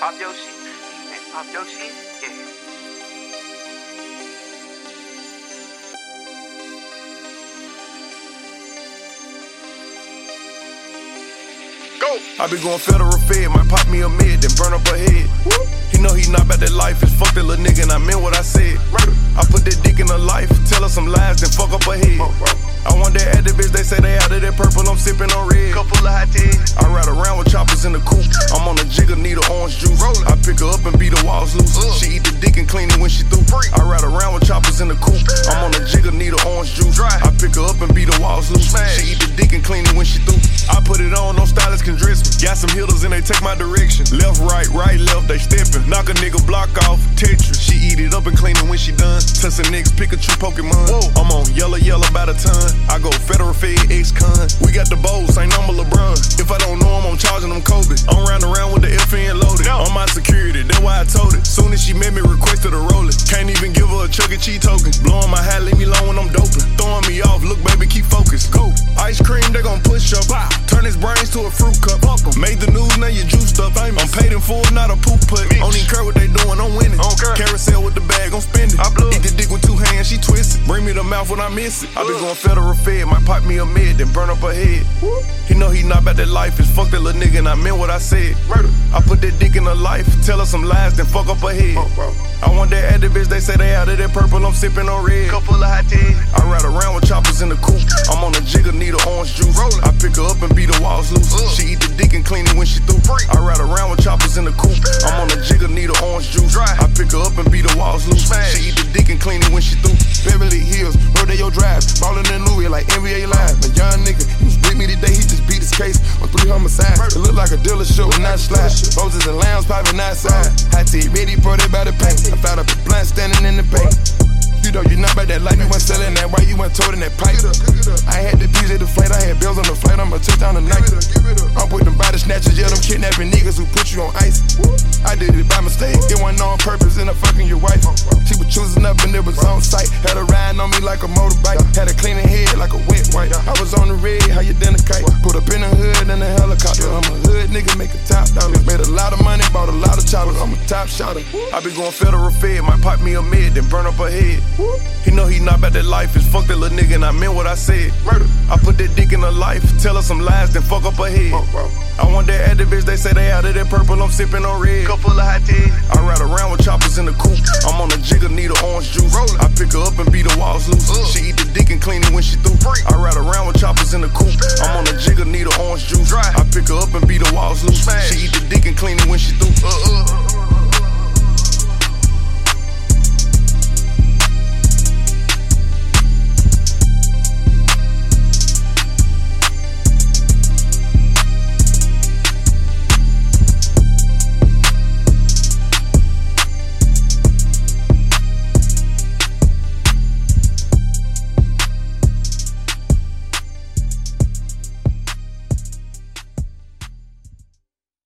pop your shit. Pop your shit. Yeah. I be going federal fed, might pop me a mid, then burn up a head. He know he not about that life, it's fuck that little nigga, and I meant what I said. I put that dick in her life, tell her some lies, then fuck up her head. I want that Actavis, they say they out of that purple, I'm beat the walls loose. She eat the dick and clean it when she through. I ride around with choppers in the coupe. I'm on a jigger, need a orange juice. I pick her up and beat the walls loose. She eat the dick and clean it when she through. I put it on, no stylist can dress me. Got some hitters and they take my direction. Left, right, right, left, they stepping. Knock a nigga block off, Tetris. She eat it up and clean it when she done. Tussionex Pikachu Pokemon. Whoa. I'm on yellow, yellow by the ton. I go federal fed ex-con. We got the bowls, ain't number LeBron. If I don't know him, I'm charging them Kobe. Chuck E. Cheese token. Blowing my hat, leave me alone when I'm doping. Throwing me off, look baby, keep focused. Go. Ice cream, they gon' push up. Turn his brains to a fruit cup. Made the news, now you juiced up. I'm paid in full, not a poop put. Even care what me the mouth when I miss it. I be going federal fed, might pop me a mid, then burn up her head. He know he not about that life, it's fuck that little nigga, and I meant what I said. Murder. I put that dick in her life, tell her some lies, then fuck up her head. I want that Actavis, they say they out of that purple, I'm sipping on red. Couple of Hi-Tech. I ride around with choppers in the coupe. I'm on a jigger, need a orange juice. I pick her up and beat the walls loose. She eat the dick and clean it when she through. I ride around with choppers in the coupe. I'm on a jigger, need a orange juice. I pick her up and beat the walls loose. She eat the dick and clean it when she through. Three homicides. It look like a dealer show and not slide. Roses and lounge popping outside. Hi-Tech ready, brought it by the paint. I found a blunt standing in the bank. You know you not about that life, you went selling that Why you went toting that pipe. I had the DJ the flight, I had bills on the flight, I'ma touch down tonight. I'm with them body snatchers, yeah, them kidnapping niggas who put you on ice. I did it by mistake, it wasn't on purpose, and I fucking your wife. She was choosing up and it was on sight. Had her riding on me like a motorbike, had her cleaning head like a wet helicopter. I'm a hood nigga, make a top dollar. Made a lot of money, bought a lot of choppers. I'm a top shotter. I be going federal fed, might pop me a mid, then burn up her head. He know he not about that life, it's fuck that little nigga, and I meant what I said. Murder. I put that dick in her life, tell her some lies, then fuck up her head. I want that Actavis, they say they out of that purple, I'm sipping on red. Couple of Hi-Tech. I ride around with choppers in the coupe. I'm on a jigger, need a orange juice. I pick her up and beat the walls loose. She eat the dick and clean it when she through. I ride around with choppers in the coupe. I'm on a jigger, need a orange juice.